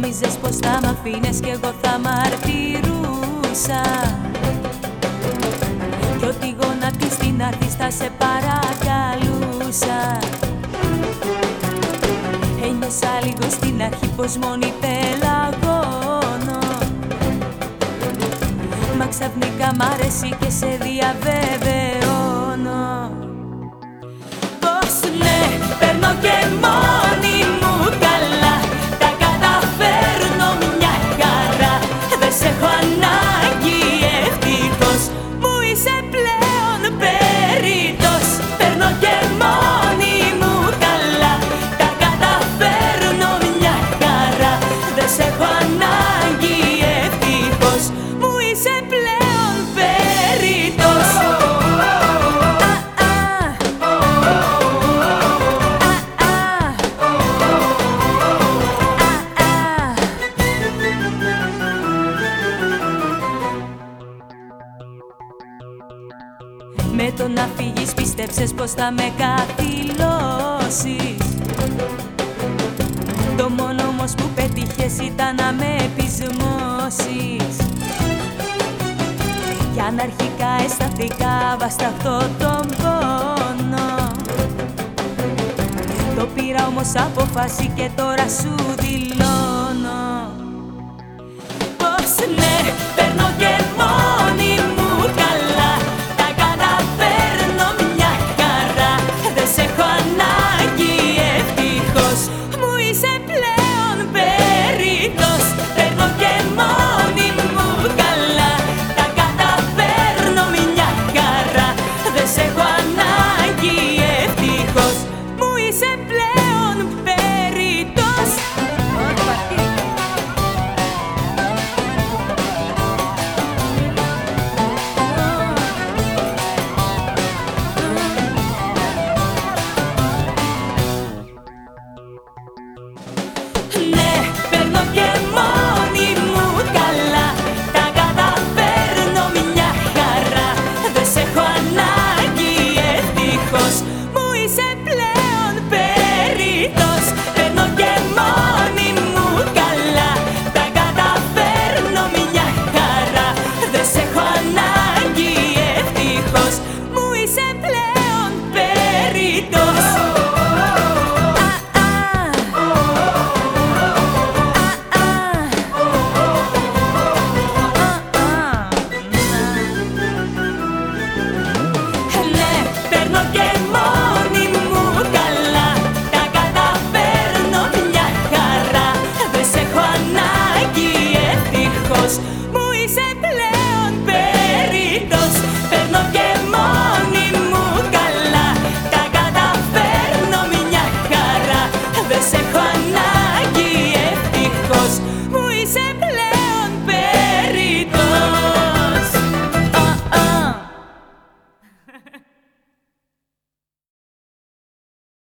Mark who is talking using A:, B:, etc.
A: πως θα μ' αφήνες κι εγώ θα μαρτυρούσα Κι ότι γονατή στην αρχή θα σε παρακαλούσα. Ένιωσα λίγο στην αρχή πως μόνη πελαγώνω. Μα ξαφνικά μ' αρέσει και σε διαβεβαιώνω Με το να φύγεις πίστεψες πως θα με καθυλώσεις. Το μόνο όμως που πετύχες ήταν να με επισμώσεις. Κι αναρχικά αισθανθήκα βασταχτό τον πόνο. Το πήρα όμως αποφάση και τώρα σου δηλώνω. Πως ναι, παίρνω και